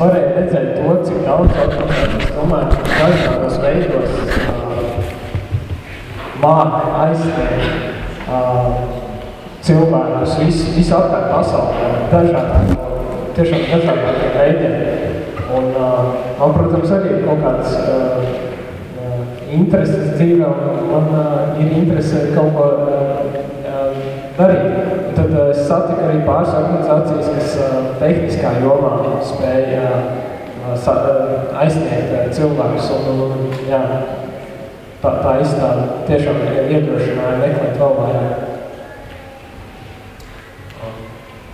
varēju redzēt to, cik daudz domāju, ka dažādos veidos uh, māk aizsniegt cilvēkus visu, visu apkārt pasaulē, dažādāk, tiešām dažādākiem veidiem. Un uh, man, protams, arī ir kaut kāds uh, intereses dzīvē, un man uh, ir interese kaut ko uh, darīt. Uh, es satiku arī pāris organizācijas, kas uh, tehniskā jomā spēja uh, aizsniegt cilvēkus. Un, un, jā, tā, tā izstāde tiešām iedrošināja meklēt vēl vairāk.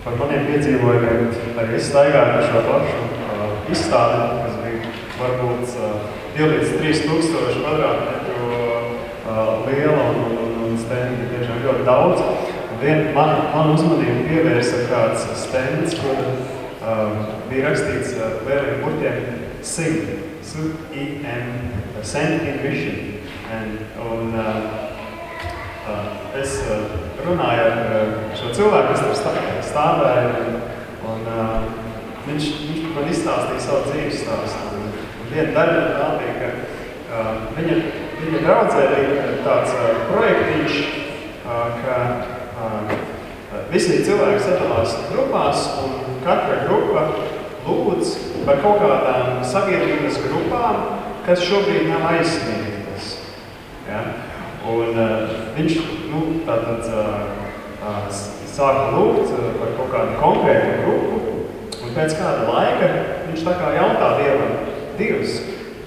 Par maniem piedzīvojumiem arī es staigāju par šo pašu uh, izstādi, kas bija varbūt uh, 2 līdz 3 tūkstoši kvadrātmetru uh, liela un, un, un stendi tiešām ļoti daudz. Vien, man, man uzmanību pievērsa kāds stends, kur uh, bija rakstīts uh, lieliem burtiem SIM, S-I-M, Send in Vision. And, un, uh, Uh, es uh, runāju ar uh, šo cilvēku, kas tur stāvēja, un, un uh, viņš, viņš man izstāstīja savu dzīves stāstu. Un, un viena daļa tā bija, ka uh, viņa, viņa draudzē bija tāds uh, projektiņš, uh, ka visi cilvēki sadalās grupās, un katra grupa lūdz par kaut kādām sabiedrības grupām, kas šobrīd nav aizsniegtas. Ja? Un uh, viņš nu, tātad, uh, uh, sāka lūgt par kaut kādu konkrētu grupu, un pēc kāda laika viņš tā kā jautā Dievam, Dievs,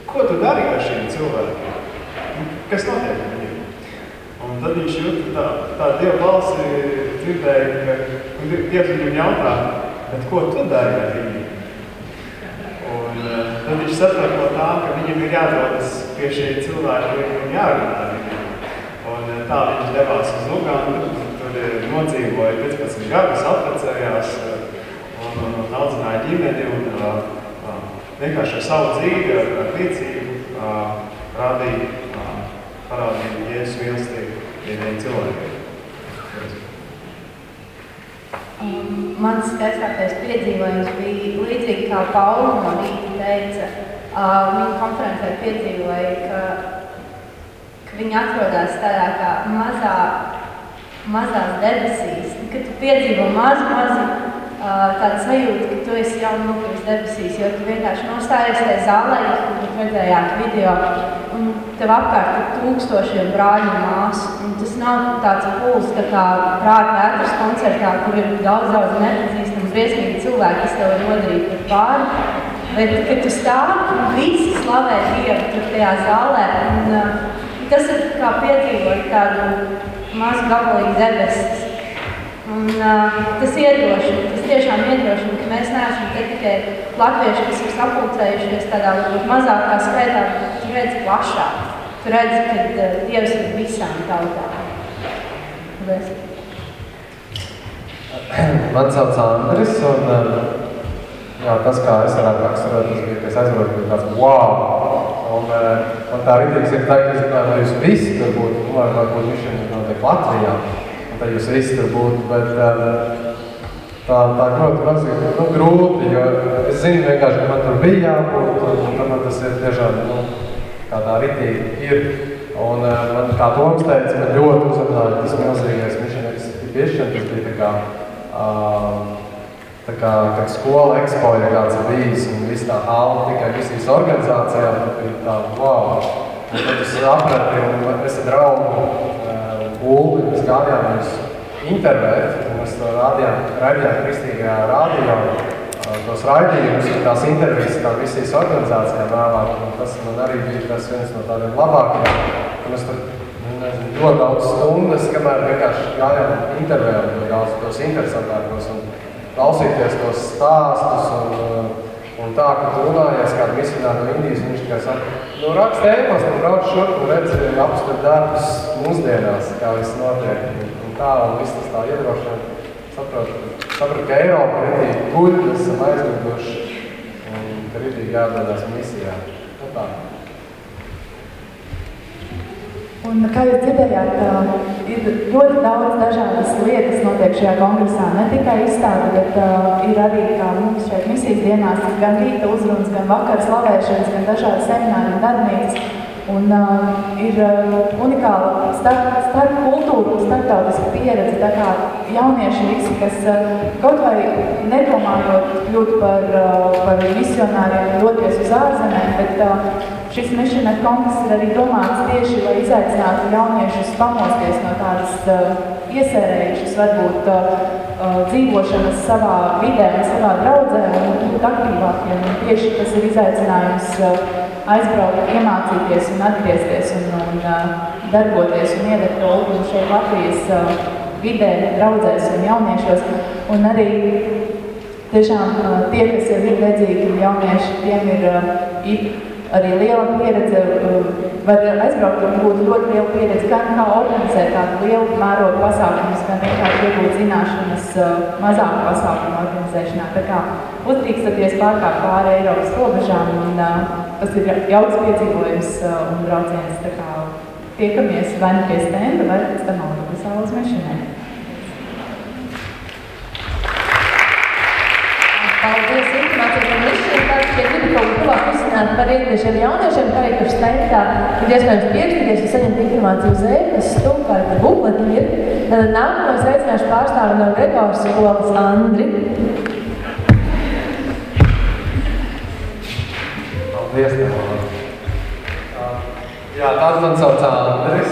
ko tu dari ar šiem cilvēkiem? Nu, kas notiek? Un tad viņš jūt tā, tā Dieva balsi dzirdēja, ka Dievs viņam jautā, bet ko tu dari ar viņiem? Un uh, tad viņš saprot no tā, ka viņam ir jādodas pie šiem cilvēkiem un jārunā ar viņiem. Un eh, tā viņš devās uz Lugandu, tur eh, nodzīvoja 15 gadus, apprecējās eh, un, un, un audzināja ģimeni un uh, vienkārši ar savu dzīvi, ar, ar liecību uh, rādīja, uh, parādīja Jēzus mīlestību vieniem cilvēkiem. Um, mans skaistākais piedzīvojums bija līdzīgi kā Paula no rīta teica. Uh, viņa konferencē piedzīvoja, ka Viņi atrodas tādā kā mazā, mazās debesīs. Kad tu piedzīvo mazu, mazu tādu sajūtu, ka tu esi jau nokļuvis debesīs, jo tu vienkārši nostājies tajā zālē, kur tu redzējāt video, un tev apkārt ir tūkstošiem brāļu un māsu. Un tas nav tāds puls, tā kā prāta vētras koncertā, kur ir daudz, daudz nepazīstami, briesmīgi cilvēki, kas tev ir nodarīti par pāri. Bet, kad tu stāvi un visi slavē Dievu tur tajā zālē, un, uh, tas ir kā piedzīvot tādu mazu gabalīgu debesis. Un, uh, tas iedrošina, tas tiešām iedrošina, ka mēs neesam tikai latvieši, kas ir sapulcējušies tādā mazākā skaitā, bet tu redzi plašāk. Tu redzi, ka uh, Dievs ir visām tautām. Paldies. Man sauc Andris, un jā, tas, kā es varētu raksturot, tas bija, ka es aizvaru, ka tāds wow! Un, man tā rītīgs ir tā, ka es gribētu, lai jūs visi tur būtu, vai varbūt mišana notiek Latvijā, tad jūs visi tur būtu, bet tā, tā ļoti ir nu, grūti, jo es zinu vienkārši, ka man tur bija jābūt, un tad man tas ir tiešām, nu, tādā ritīgi ir. Un man, kā Toms teica, man ļoti uzrunāja tas milzīgais mišanas piešana, tas bija tā kā, uh, Tā kā, kad skola ekspo ir kāds bijis un viss tā halva tikai visīs organizācijām, tad bija tā, wow. Un tad es aprati un es ar draugu Ulvi, mēs gājām jūs intervēt, un mēs rādījām, raidījām kristīgajā rādījā tos raidījumus, tās intervijas kā visīs organizācijām vēlāk, un tas man arī bija tas viens no tādiem labākajiem, ka mēs tur nu, nezinu, ļoti daudz stundas, kamēr vienkārši gājām intervējām daudz tos interesantākos, un klausīties tos stāstus un, uh, un tā, ka tu runājies kādu misionāru no Indijas, viņš tikai saka, nu rakst ēpas, nu brauc šurp un redz apskat darbus mūsdienās, kā viss notiek. Un, un tā, un viss tas tā iedrošina. Saprot, saprot, ka Eiropa ritīgi guļ, mēs esam aizmiguši un ka ritīgi jādodās misijā. Nu tā. Un, kā jūs dzirdējāt, uh, ir ļoti daudz dažādas lietas notiek šajā kongresā. Ne tikai izstāde, bet uh, ir arī, kā mums šeit misijas dienās, gan rīta uzrunas, gan vakara slavēšanas, gan dažādi semināri un darbnīcas. Un uh, ir uh, unikāla starp, starp kultūru starptautiska pieredze. Tā kā jaunieši visi, kas uh, kaut vai nedomājot kļūt par, uh, par misionāriem, doties uz ārzemēm, bet uh, šis Mission at Compass ir arī domāts tieši, lai izaicinātu jauniešus pamosties no tādas uh, iesērējušas, varbūt uh, dzīvošanas savā vidē un savā draudzē un būt aktīvākiem. Un tieši tas ir izaicinājums uh, aizbraukt, iemācīties un atgriezties un, un darboties un iedegt olgu šeit Latvijas vidē, draudzēs un jauniešos. Un arī tiešām tie, kas ir redzīgi jaunieši, tiem ir arī liela pieredze, uh, var aizbraukt un būt ļoti liela pieredze, gan kā organizēt tādu lielu mērogu pasākumus, gan vienkārši iegūt zināšanas mazāku pasākumu organizēšanā. Tā kā uzdrīkstaties pārkāpt pāri Eiropas robežām un tas ir jauks piedzīvojums un brauciens. Tā kā tiekamies vai nu pie stenda, vai pēc tam autobusā uz mešanai. Uzzināt par iekviešiem jauniešiem, kā arī par stendā, ir iespējams pierakstīties un saņemt informāciju uz arī par bukleti ir. Nākamo es aicināšu pārstāvi no Gregors skolas Andri. Paldies, tev. Jā, tāds man sauc Andris.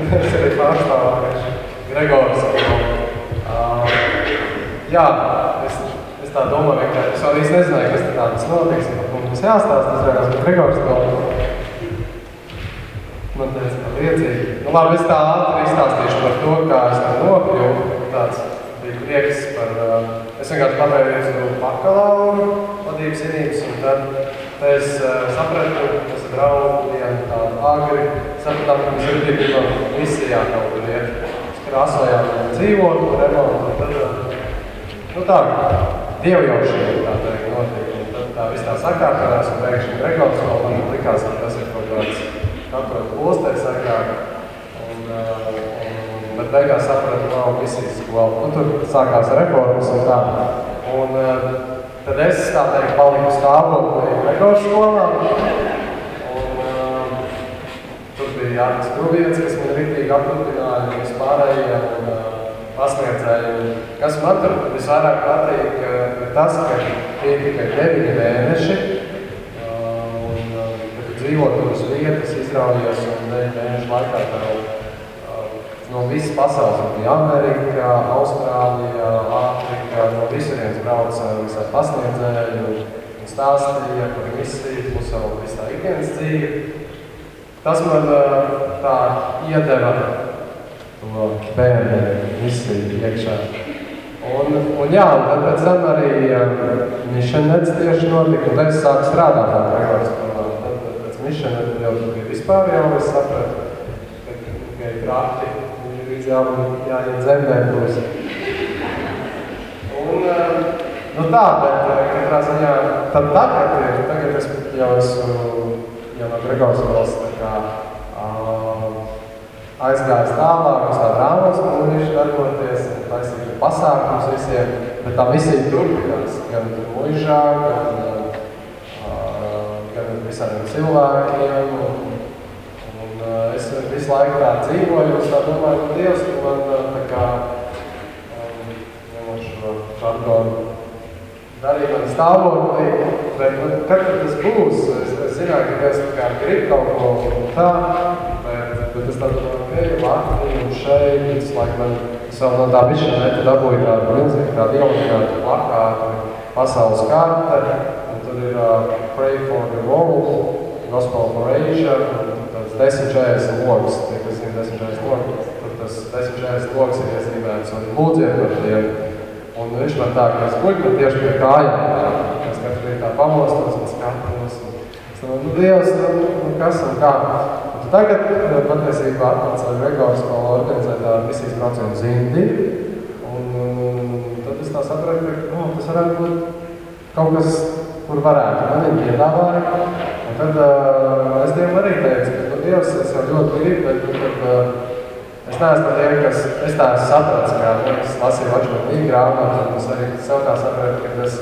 Un es arī pārstāvēšu Gregors skolu. Jā, es tā domāju, ka es īsti nezināju, kas tā tas notiks, un mums jāstāsta, tas vienās par Gregors kaut. Man teica, ka liecīgi. Nu labi, es tā ātri izstāstīšu par to, kā es tā nokļuvu. Tāds bija prieks par, uh, es vienkārši uz bakalauru vadības vienības, un tad, es uh, sapratu, kas ir draugu dienu tādu agri, sapratām, ka mēs ir gribam misijā kaut kur iet. Krāsojām dzīvot, remontu, un tad, uh, nu tā, dievjaušana tā teikt notiek. Tā viss tā sakārtojās un pēkšņi Gregors vēl man likās, ka tas ir kaut kāds katru klostē sakāk. Un, un, bet beigās sapratu, nav misijas skola. Nu, tur sākās reformas un tā. Un tad es tā teikt paliku stāvoklī Gregors skolā. Un tur bija Jānis Kruvietis, kas man riktīgi aprutināja un vispārējie. Un, pasniedzēju. Kas man tur visvairāk patīk, tas, ka tie ir tikai 9 mēneši, un kad dzīvo tur uz vietas, izraujies un 9 mēnešu laikā tev no visas pasaules, bija Amerika, Austrālija, Āfrika, no visurienes brauca visā pasniedzēju un stāstīja par misiju, plus vēl viss tā ikdienas dzīve. Tas man tā iedeva to bērnu misiju iekšā. Un, un jā, un tad pēc tam arī uh, mišanets tieši notika, un tad es sāku strādāt tā Gregors skolā. Tad, pēc mišanet jau bija vispār jau es sapratu, ka tikai prakti, līdz jau jāiet zemē būs. Un, uh, nu tā, bet uh, katrā ziņā, tad tagad ir, tagad es jau esmu, jau no Gregors skolas tā kā, uh, aizgājis tālāk uz tādu rāmas mūžu darboties, taisīt pasākums visiem, bet tā misija turpinās, gan mūžā, gan, uh, gan visādiem cilvēkiem, un, un uh, es visu laiku tā dzīvoju, un tā domāju, ka Dievs man tā kā, um, ņemot šo šargonu, darīja man stāvoklī, bet nu, kad tas būs, es, es zināju, ka es tā kā gribu kaut ko tā, bet, bet es tā domāju, ok, Latvija un šeit, visu laiku man, vēl no tā bišķinēta dabūju tādu milzīgi, tādu ielikātu plakātu, pasaules karte, un tad ir uh, Pray for the World, Gospel for Asia, un tāds 1040 logs, tie, kas zina 1040 logs, tad tas 1040 logs ir iezīmēts, un lūdziet par tiem, un viņš man tā, ka es guļu man tieši pie kājām, es katru rīt tā pamostos un skatos, un es domāju, nu Dievs, nu, nu kas un kā, Tagad patiesībā atnāca Gregors vēl organizēt tādu misijas braucienu Zindi. Un, un tad es tā sapratu, ka nu, tas varētu būt kaut kas, kur varētu. Man viņi piedāvāja. Un tad uh, es Dievam arī teicu, ka, nu, Dievs, es jau ļoti gribu, bet, nu, tad, uh, es neesmu no tiem, kas, es tā esmu saprats, kā, nu, es lasīju Očman Līga grāmatu, un es arī sev tā sapratu, ka es,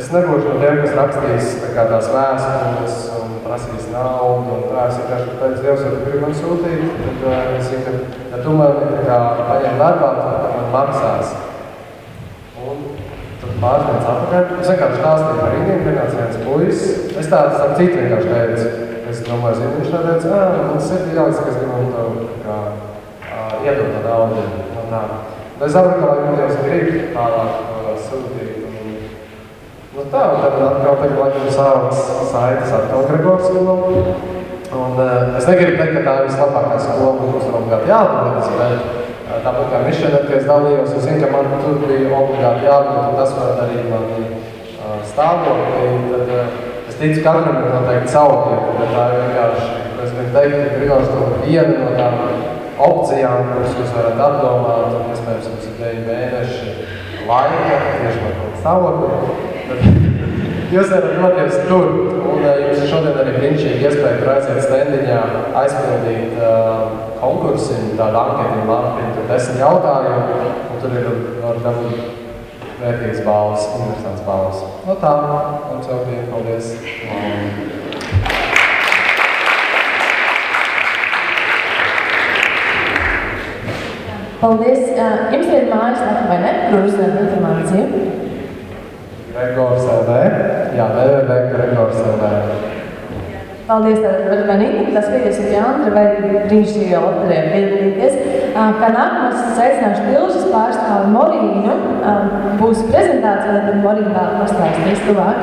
es nebūšu no tiem, kas rakstīs tā kā tās vēstules naudu, un tā, es vienkārši pēc Dievs, ja tu gribi man sūtīt, tad uh, es ka, ja tu man tā kā paņem darbā, tad man maksās. Un tad pāris dienas atpakaļ, es vienkārši stāstīju par viņiem, pienāca viens puisis, es tā, starp citu vienkārši teicu, es domāju, zinu, viņš tā teica, ā, man sirdī jāliks, ka es gribu man to, kā, uh, iedot to naudu, un tā. Bet es sapratu, ka laikam Dievs grib tālāk to sūtīt, nu tā, tad atkal tagad laikam sāks saites atkal Gregors skola, un uh, es negribu teikt, ka tā ir vislabākā skola, mums tur obligāti jābūt, bet Tāpat kā mišana, kad es dalījos, es zinu, ka man tur bija obligāti jābūt, un tas var arī mani uh, stāvokli, tad uh, es ticu katram ir noteikti savu bet tā ir vienkārši, es gribu teikt, ka Grigors to viena no tām opcijām, kuras jūs varat apdomāt, un iespējams jums ir 9 mēneši laika, tieši to stāvokli, jūs varat doties tur, un uh, jums šodien arī brīnišķīgi iespēja tur aiziet stendiņā, aizpildīt uh, konkursim, tādu anketi, labi, tur desmit jautājumu, un tur ir var dabūt vērtīgas balvas, interesants balvas. No tā, mums jau bija, paldies. Paldies. Jums ir mājaslapa vai ne, kur uzzināt informāciju? Gregors LV, jā, www.gregors.lv. Paldies, tātad Nīti, tas vīdies ir Jāndra vai brīnišķīgā loterē piedalīties. Kā nākamais es aicināšu Tilžas pārstāvi Morīnu. Būs prezentācija, tad Morīna vēl pastāstīs tuvāk.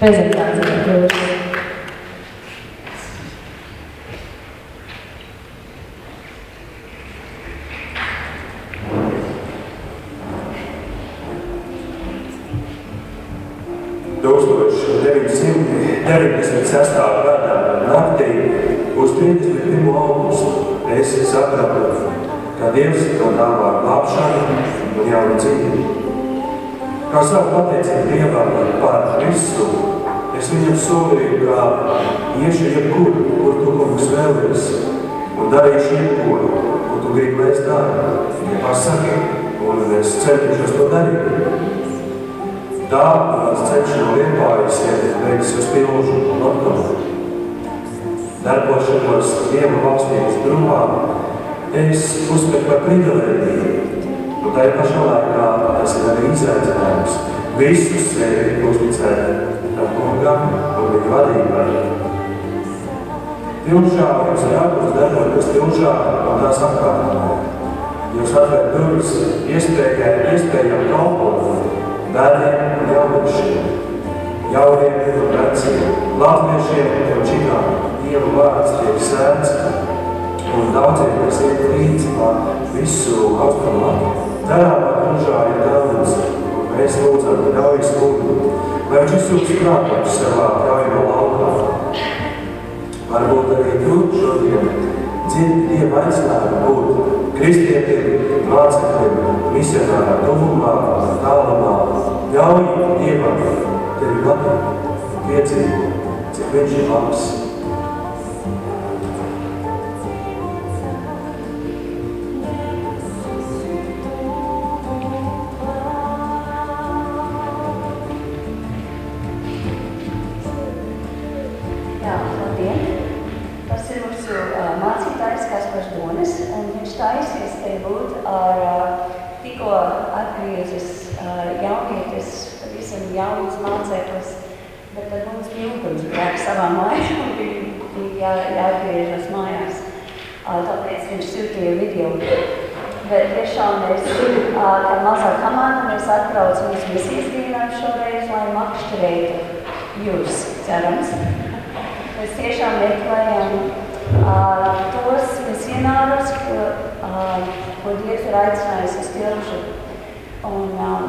Prezentācija Tilžas. Dievs to dāvā glābšanu un jaunu dzīvi. Kā savu pateicību Dievam par visu, es viņam solīju, ka iešu jebkur, kur tu kungs vēlies, un darīšu jebko, ko tu gribi, lai es daru. Ja pasaki, un es centīšos to darīt. Tā mans ceļš no Liepājas iet beigas uz Pilžu un Latgalu. Darbošanos Dieva valstības drumā es uzskatu par privilēģiju. Un tajā pašā laikā tas ir arī izaicinājums. Visu sevi uzticēt kungam un viņa vadībai. Tilžā jums ir jābūt darboties tilžā un tās apkārtnē. Jūs atvērt durvis iespējai, iespējām kalpot bērniem un jauniešiem, jauniem un veciem, latviešiem un čikām. Dievu vārds tiek sēdz un daudziem, kas iet līdzi pa visu Latviju. Darāmā kunžā ir daudz, un mēs lūdzam, ļaujas kungu, lai viņš izsūks prātāk savā ļaujamā laukā. Varbūt arī tu šodien dzirdi Dieva aicinājumu būt kristietiem, mācekļiem, misionārā, tuvumā, tālumā. Ļauj Dievam tevi vadīt, piedzīvot, cik viņš ir labs. taisies te būt ar uh, tikko atgriezies uh, jaunietis, pavisam jauns mācētos, bet tad mums ilgums jāp savā mājā un bija jā, jāatgriežas mājās. Uh, tāpēc viņš sūtīja video. Bet tiešām mēs tā mazā komanda, mēs atbraucamies misijas dienām šoreiz, lai makšķerētu jūs, cerams. Mēs tiešām meklējam uh, tos misionārus, ko, uh, ko Dievs ir aicinājis uz tilžu. Un um,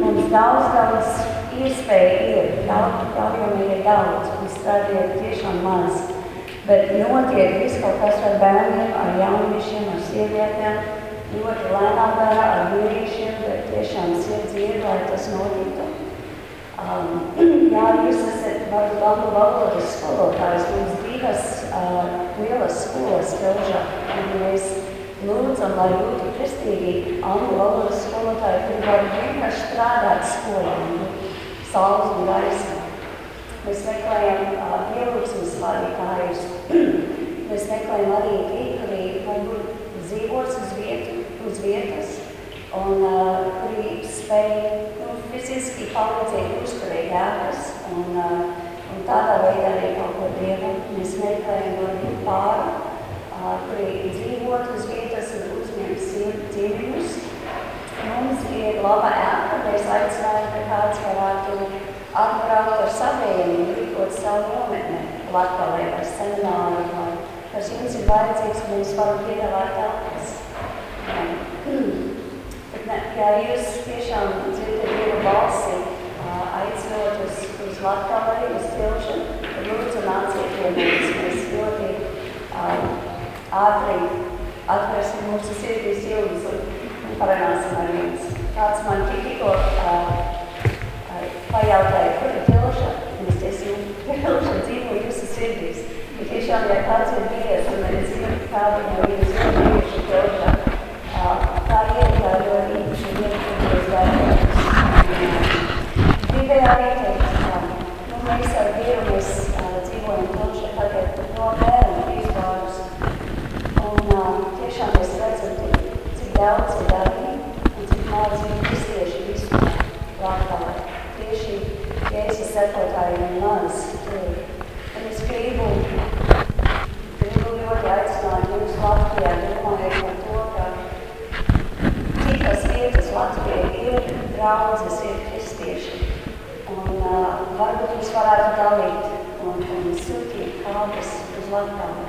mums daudz, daudz iespēja ir, daudz problēma ir daudz, un strādājot tiešām maz. Bet notiek viss kaut kas ar bērniem, ar jauniešiem, ar sievietēm, ļoti lēnā vērā, ar vīriešiem, bet tiešām sirds ir, lai tas notiktu. Um, jā, jūs esat varbūt angļu valodas skolotājs. Mums divas uh, lielas skolas Kelžā, un mēs lūdzam, lai būtu kristīgi angļu valodas skolotāji, kuri var vienkārši strādāt skolā, saules un gaismā. Mēs meklējam uh, pielūgsmes vadītājus. mēs meklējam arī kuri varbūt dzīvos uz, vietu, uz vietas un uh, kuri spēj fiziski palīdzīgi uzturēt ēkas un, uh, un tādā veidā arī kaut ko dievam. Mēs meklējam varbūt pāri, uh, kuri dzīvot uz vietas un uzņemt dzīvības. Mums ir laba ēka, mēs aicinājām, ka kāds varētu atbraukt ar saviem un rīkot savu nometni Latgalē vai semināru vai kas jums ir vajadzīgs, mēs varam piedāvāt telpas. Ne, ja jūs tiešām dzirdat Dievu balsi, aicinot uz, uz Latgali, uz tilšanu, tad lūdzu nāciet pie mums. Mēs ļoti ātri atvērsim mūsu sirdīs ilgas un parunāsim ar jums. Kāds man tikko pajautāja, kur ir tilšana? Un es teicu, tilšana dzīvo jūsu sirdīs. Bet tiešām, ja kāds ir bijies un arī zina, kāda no viņas ir bijuši Gribēju arī teikt, ka nu, mēs ar Dievu mēs dzīvojam plaši tagad no bērnu vārdus. Un tiešām mēs redzam, cik, daudz ir darbīgi un cik maz ir kristieši vispār Latvijā. Tieši Jēzus sekotāji un maz tur. Un es gribu, gribu ļoti aicināt jūs Latvijā, domājot par to, ka citas vietas Latvijā ir draudzes, ir uh, varbūt jūs varētu dalīt un, un sūtīt kādas uz Latviju. Lūdzu, mēs